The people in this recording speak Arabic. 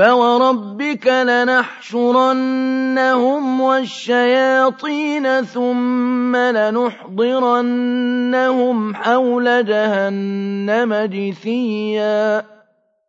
فوربك لنحشرنهم والشياطين ثم لنحضرنهم حول جهنم جثيا